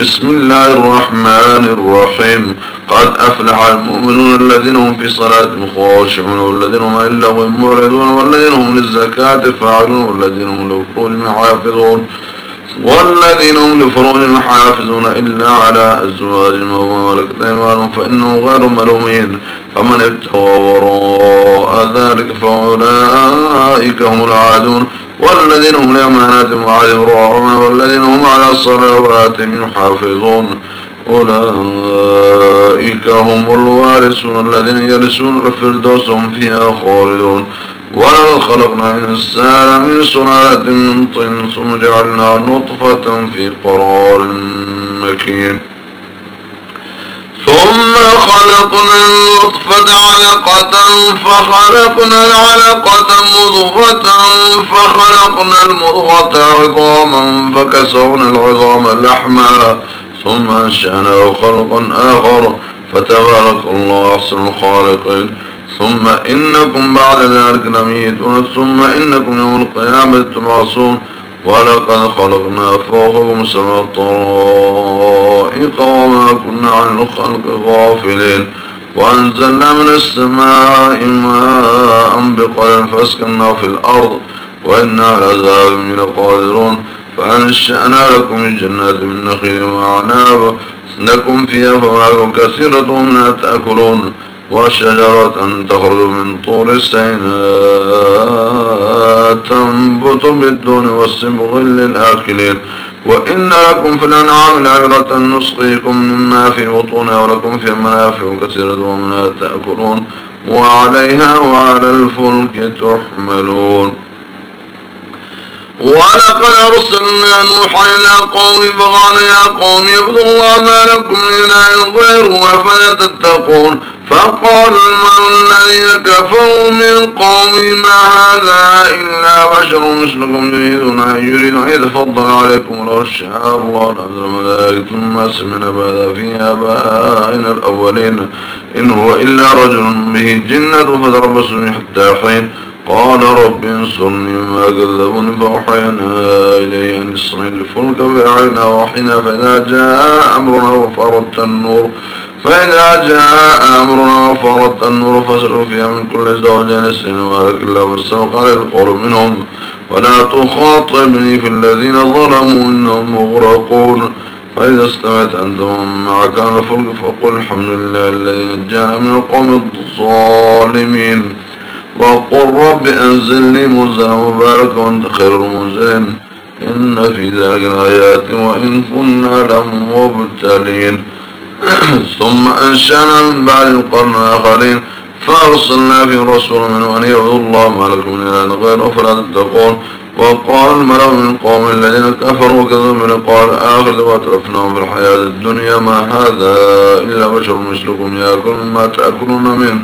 بسم الله الرحمن الرحيم. قد أفلح المؤمنون الذين هم في صلاة خاشعون والذين هم إلا هم معرضون والذين هم للزكاة فاعلون والذين هم لفروجهم حافظون. والذين هم لفروجهم حافظون إلا على أزواجهم وما ملكت أيمانهم فإنهم غير ملومين. فمن ابتغى وراء ذلك فأولئك هم العادون. والذين هم لأماناتهم راعون والذين هم على صلواتهم يحافظون. أولئك هم الوارثون الذين يرثون الفردوس هم فيها خالدون. ولقد خلقنا الإنسان من سلالة من طين ثم جعلنا نطفة في قرار مكين. ثم خلقنا النطفة علقة فخلقنا العلقة مضغة فخلقنا المضغة عظاما فكسونا العظام لحما ثم أنشأناه خلقا آخر فتبارك الله أحسن الخالقين ثم إنكم بعد ذلك لميتون ثم إنكم يوم القيامة تبعثون ولقد خلقنا فوقكم سبع طرائق وما كنا عن الخلق غافلين. وأنزلنا من السماء ماء بقدر فاسكنا في الأرض وإنا على من قادرون فأنشأنا لكم جنات من نخيل وأعناب لكم فيها فواكه كثيرة منها تأكلون. وشجرة تخرج من طور سيناء تنبت بالدون والصبغ للآكلين. وإن لكم في الأنعام لعبرة نسقيكم مما في بطونها ولكم في منافع كثيرة ومنها تأكلون. وعليها وعلى الفلك تحملون. ولقد أرسلنا نوحا إلى قوم فقال يا قوم اعبدوا الله ما لكم من إله غيره أفلا تتقون؟ فقال المرء الذين كفروا من قوم ما هذا إلا بشر مثلكم يريدون أن يريد أن يتفضل عليكم لو شاء الله نزل ملائكة ثم سمعنا بهذا في آبائنا الأولين. إن هو إلا رجل به جنة فتربصوا حتى حين. قال رب انصرني ما كذبوني فأوحينا إليه أن اصنع الفلك بأعيننا وحينا. فإذا جاء أمرنا وفرت النور فإذا جاء أمرنا وفرت النور فسروا فيها من كل زوجين الله بالسوق على القول منهم. ولا تخاطبني في الذين ظلموا إنهم مغرقون. فإذا استمعت أنتم معك على الفلك فقل الحمد لله الذي نجانا من القوم الظالمين. وقل رب أنزلني منزلا مباركا وأنت خير المنزلين. إن في ذلك الآيات وإن كنا لمبتلين. ثم أنشأنا من بعد القرن الآخرين فأرسلنا في رسول من أن يعبدوا الله ما لكم من إله غيره فلا تتقون. وقال الملأ من القوم الذين كفروا وكذبوا من قال آخر واترفناهم في الحياة الدنيا ما هذا إلا بشر مثلكم يأكل مما تأكلون منه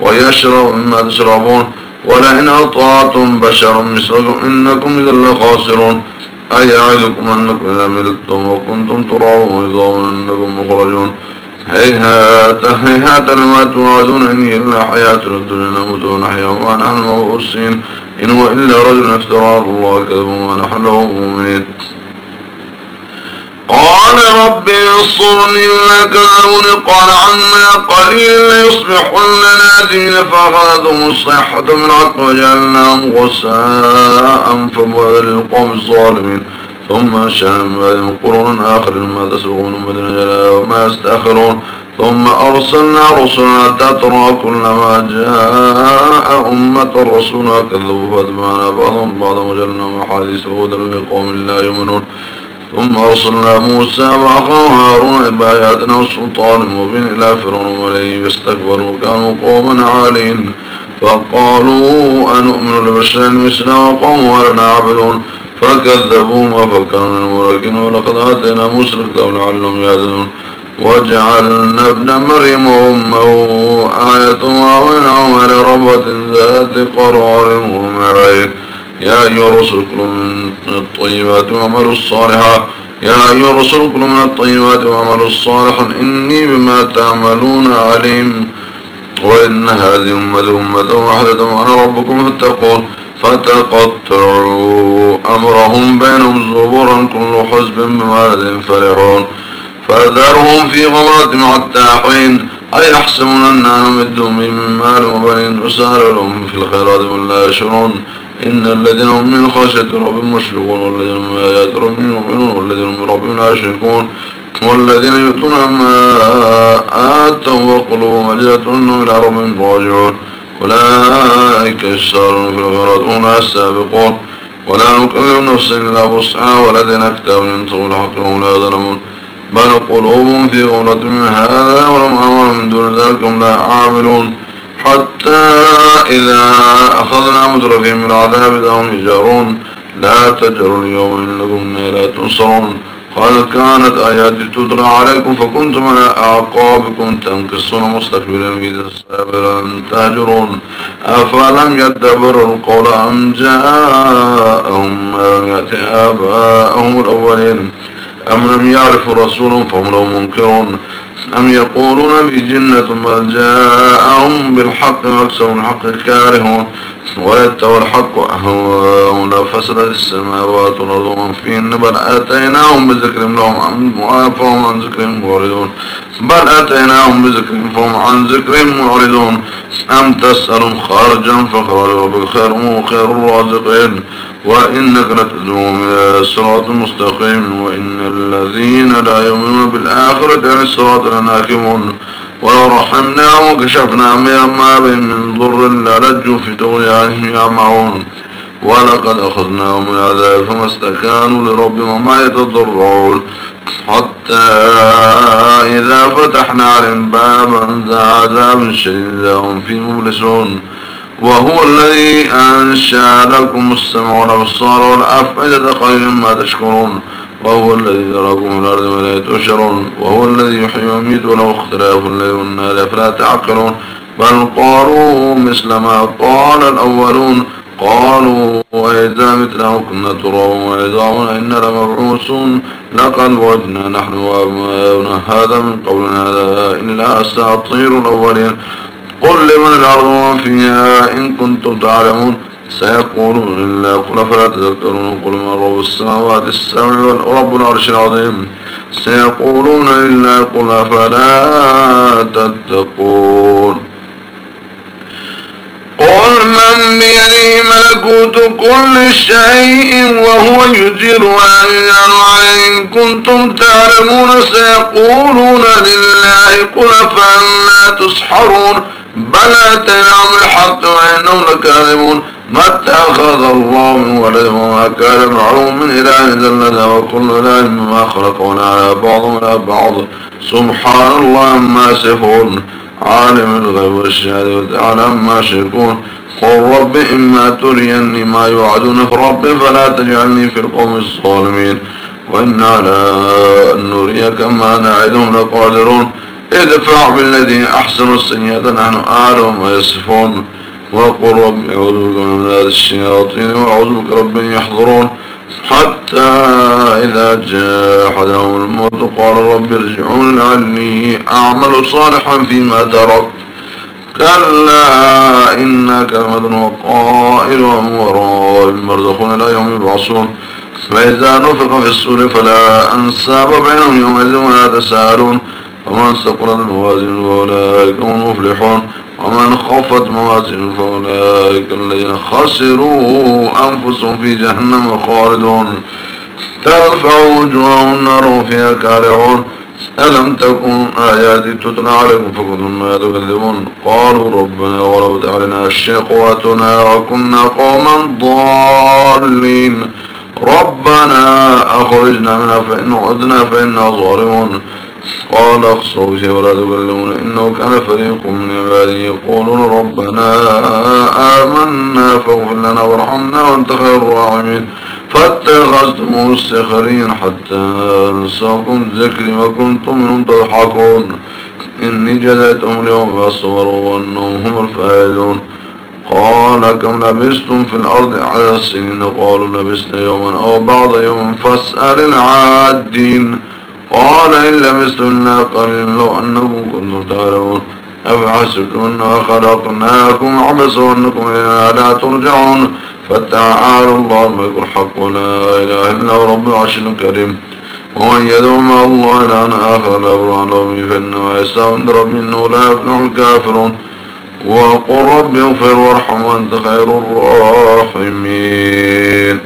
ويشرب مما تشربون. ولئن أطعتم بشرا مثلكم إنكم إذا لخاسرون. أي أعدكم أنكم إذا ملتم وكنتم ترعون عظاما أنكم مخرجون؟ هيهات هيهات لما توعدون إن إلا حياة الدنيا نموت ونحيا ونحن مبعوثين إن هو إلا رجل افترى الله كذب ونحن له مؤمنين. قال رب انصرني لك كذبون قال عما قليل ليصبحن نادمين الصيحة من عقب وجعلناهم غساء فبعد للقوم الظالمين. ثم أنشأنا من بعدهم قرون آخر ما تسبق من أمة وما يستأخرون. ثم أرسلنا رسلنا تترى كلما جاء أمة رسولنا كذبوا فأتبعنا بعضهم بعضا وجلنا حديث هدى لقوم لا يؤمنون. ثم أرسلنا موسى وأخاه هارون بآياتنا والسلطان المبين إلى فرعون وليه يستكبروا كانوا قوما عالين. فقالوا أنؤمن لبشرين مثلنا وقوم ولنا عبدون فكذبوا فكانوا الملكين ولقد آتينا موسى الكتاب لعلهم يهتدون وجعلنا ابن مريم أمه آية وأويناهما لربة ذات قرار ومعين يا أيها الرسل كلوا من الطيبات وعملوا الصالحات. يا أيها الرسل كلوا من الطيبات وعملوا الصالحا إني بما تعملون عليم. وإن هذه أمة أمة واحدة وأنا ربكم فاتقون. فتقطعوا أمرهم بينهم زبورا كل حزب بما لديهم فرحون. فذرهم في غمرة حتى حين. أي يحسبون أننا نمدهم من مال وبنين وسار لهم في الخيرات ولا يشعرون. إن الذين هم من خشية ربهم مشفقون والذين هم آيات ربهم يؤمنون والذين هم ربهم لا يشركون والذين يؤتون ما آتوا وقلوبهم وجهة أنهم إلى ربهم راجعون. أولئك يسارون في الخيرات هم السابقون ولا نكلم نفسا إلا وسعها ولدينا كتاب ينطق الحق وهم لا يظلمون. بل قلوبهم في غورة من هذا ولم أمر من دون ذلك هم لا عاملون حتى إذا أخذنا مدركهم العذاب إذا هم يجارون لا تجروا اليوم إنكم لا تنصرون. قال كانت آياتي تدرى عليكم فكنتم على أعقابكم تنكسون مستكبرين في سابرا تهجرون. أفلم يدبروا القول أم جاءهم ما لم يأتي آباءهم الأولين؟ أم لم يعرفوا رسولهم فهم لهم منكرون. أم يقولون بجنة بل جاءهم بالحق وأكثر الحق كارهون ويتوى الحق أهواءهم فسدت السماوات والأرض ومن فيهن بل آتيناهم بذكرهم لهم عن فهم عن ذكرهم معرضون. بل آتيناهم بذكرهم فهم عن ذكرهم معرضون. أم تسألهم خارجا فخرج ربك خير وخير الرازقين. وإنك لتدعوهم إلى الصراط المستقيم وإن الذين لا يؤمنون بالآخرة عن الصراط لناكمون ولو رحمناهم وكشفنا ما بهم من ضر للجوا في طغيانهم يعمعون ولقد أخذناهم من عذاب فما استكانوا لربهم وما يتضرعون. حتى إذا فتحنا عليهم بابا ذا عذاب شديد هم فيه مبلسون. وهو الذي أنشأ لكم السمع والأبصار والأفئدة قليلا ما تشكرون. وهو الذي ذراكم في الأرض ولا تشرون وهو الذي يحيي ويميت وله اختلاف الليل والنهار فلا تعقلون؟ بل قالوا مثل ما قال الأولون. قالوا وإذا متنا وكنا ترابا وعظاما إنا لمبعوثون. لقد وجدنا نحن وأبناؤنا هذا من قولنا هذا إلا أساطير الأولين. قل لمن الأرض فيها إن كنتم تعلمون. سيقولون قل فلا تذكرون قل من رب السماوات السبع ورب العرش العظيم. سيقولون إلا قل فلا تتقون. قل من بيده ملكوت كل شيء وهو يجير ويجعل عليه كنتم تعلمون. سيقولون لله قل فلا تسحرون. بل اتيناهم الحق وإنهم لكاذبون. ما اتخذ الله من ولد وما كان معه من إله ذلنا وكل اله مما خلقنا على بعض ولا بعض. سبحان الله ما يصفون. عالم الغيب والشهادة وتعالى ما يشركون. قل رب إما تريني ما يوعدون في ربي فلا تجعلني في القوم الظالمين. وإنا على أن نريك ما نعدهم لقادرون. ادفع بالذي أحسن السيئة نحن أعلم ما يصفون. وقل رب أعوذ بك من هذه الشياطين وأعوذ بك رب يحضرون. حتى إذا جاء أحدهم الموت قال رب ارجعون لعلي أعمل صالحا فيما تركت. كلا إنا كلمة وقائل وراء المرزقون لا يوم يبعثون. فإذا نفق في السور فلا أنساب بينهم يومئذ ولا تسألون. ومن ثقلت موازين فأولئك هم المفلحون. ومن خفت موازين فأولئك الذين خسروا أنفسهم في جهنم خالدون. ترفع وجوههم النار فيها كارعون ألم تكن آياتي تتلى عليكم فكنتم ما تكذبون. قالوا ربنا ولو تعلنا الشيقواتنا وكنا قوما ضالين. ربنا أخرجنا منها فإن عدنا فإنا ظالمون. قال اخصوا ولا تكلمون إنه كان فريق من عبادي يقولون ربنا آمنا فاغفر لنا وارحمنا وأنت خير الراحمين. فاتخذتم السخرين حتى أنساكم ذكري وكنتم منهم تضحكون. إني جزيتهم اليوم فأصبروا وأنهم هم الفائزون. قال كم لبستم في الأرض على السنين؟ قالوا لبسنا يوما أو بعض يوم فاسأل العادين. قال إن لبستم إلا قليلا لو أنكم كنتم تعلمون. أفحسبتم أنما خلقناكم عبسا وأنكم إلينا لا ترجعون. فتعالى الله الملك الحق ولا إله إلا رب العرش الكريم. ومن يدعو مع الله لأن آخر الأبران ربي فإنه يستعند ربي إنه لا يفلح الكافرون. وقل ربي اغفر وارحم وأنت خير الراحمين.